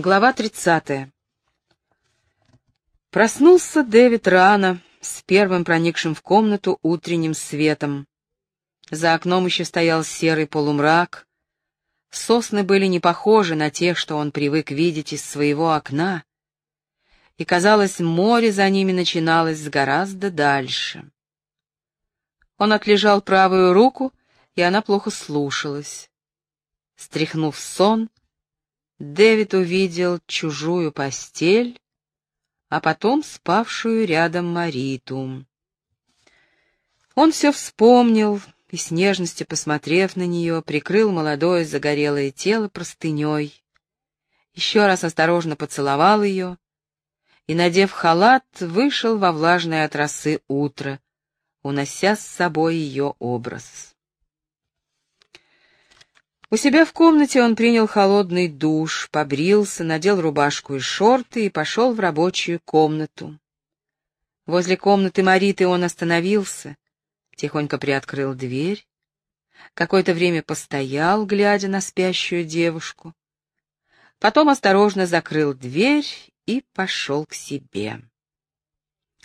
Глава 30. Проснулся Дэвид рано, с первым проникшим в комнату утренним светом. За окном еще стоял серый полумрак. Сосны были не похожи на те, что он привык видеть из своего окна, и, казалось, море за ними начиналось гораздо дальше. Он отлежал правую руку, и она плохо слушалась. Стряхнув сон, Дэвид увидел чужую постель, а потом спавшую рядом Мариту. Он все вспомнил и, с нежностью посмотрев на нее, прикрыл молодое загорелое тело простыней, еще раз осторожно поцеловал ее и, надев халат, вышел во влажное от утро, унося с собой ее образ. У себя в комнате он принял холодный душ, побрился, надел рубашку и шорты и пошел в рабочую комнату. Возле комнаты Мариты он остановился, тихонько приоткрыл дверь, какое-то время постоял, глядя на спящую девушку, потом осторожно закрыл дверь и пошел к себе.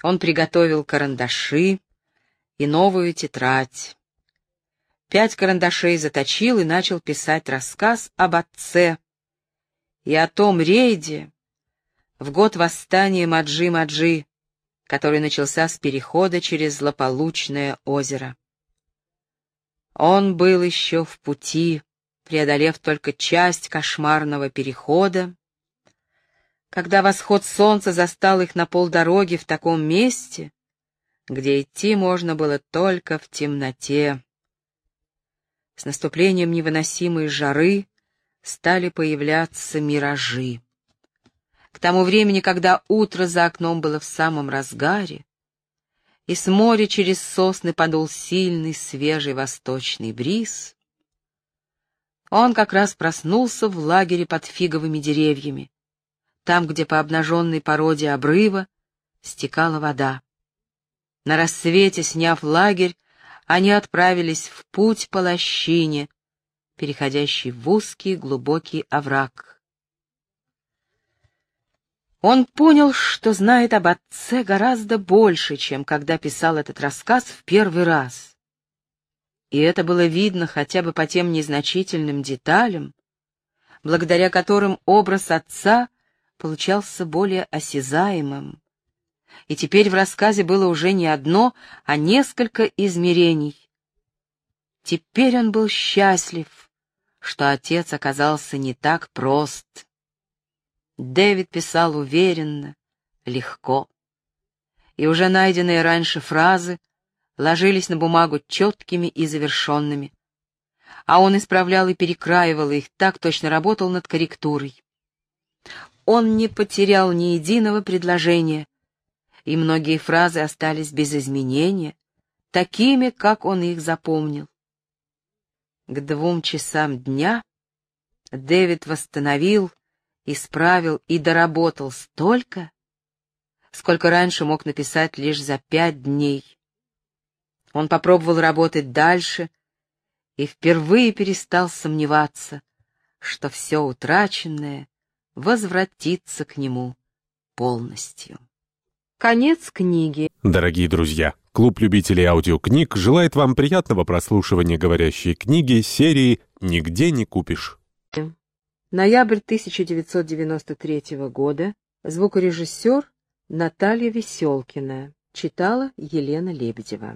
Он приготовил карандаши и новую тетрадь пять карандашей заточил и начал писать рассказ об отце и о том рейде в год восстания Маджи-Маджи, который начался с перехода через злополучное озеро. Он был еще в пути, преодолев только часть кошмарного перехода, когда восход солнца застал их на полдороги в таком месте, где идти можно было только в темноте. С наступлением невыносимой жары стали появляться миражи. К тому времени, когда утро за окном было в самом разгаре, и с моря через сосны подул сильный свежий восточный бриз, он как раз проснулся в лагере под фиговыми деревьями, там, где по обнаженной породе обрыва стекала вода. На рассвете, сняв лагерь, они отправились в путь по лощине, переходящий в узкий глубокий овраг. Он понял, что знает об отце гораздо больше, чем когда писал этот рассказ в первый раз. И это было видно хотя бы по тем незначительным деталям, благодаря которым образ отца получался более осязаемым, и теперь в рассказе было уже не одно, а несколько измерений. Теперь он был счастлив, что отец оказался не так прост. Дэвид писал уверенно, легко. И уже найденные раньше фразы ложились на бумагу четкими и завершенными. А он исправлял и перекраивал их, так точно работал над корректурой. Он не потерял ни единого предложения, и многие фразы остались без изменения, такими, как он их запомнил. К двум часам дня Дэвид восстановил, исправил и доработал столько, сколько раньше мог написать лишь за пять дней. Он попробовал работать дальше и впервые перестал сомневаться, что все утраченное возвратится к нему полностью. Конец книги. Дорогие друзья, клуб любителей аудиокниг желает вам приятного прослушивания говорящей книги серии «Нигде не купишь». Ноябрь 1993 года. Звукорежиссер Наталья Веселкина. Читала Елена Лебедева.